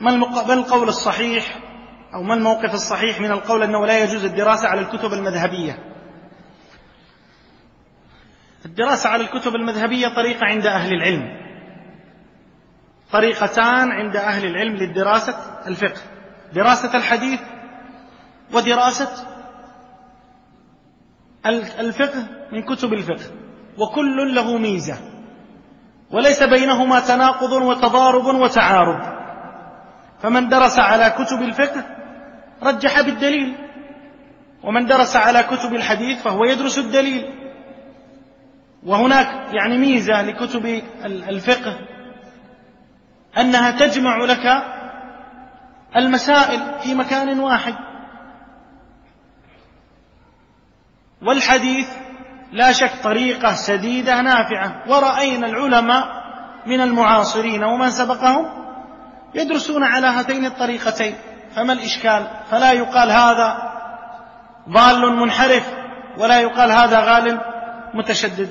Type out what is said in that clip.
ما القول الصحيح أو ما الموقف الصحيح من القول أنه لا يجوز الدراسة على الكتب المذهبية؟ الدراسة على الكتب المذهبية طريقة عند أهل العلم. طريقتان عند أهل العلم للدراسة الفقه. دراسة الحديث ودراسة الفقه من كتب الفقه. وكل له ميزة. وليس بينهما تناقض وتضارب وتعارض. فمن درس على كتب الفقه رجح بالدليل. ومن درس على كتب الحديث فهو يدرس الدليل. وهناك يعني ميزة لكتب الفقه أنها تجمع لك المسائل في مكان واحد. والحديث لا شك طريقة سديدة نافعة. ورأينا العلماء من المعاصرين ومن سبقهم يدرسون على هاتين الطريقتين. فما الإشكال؟ فلا يقال هذا ضال منحرف ولا يقال هذا غال متشدد.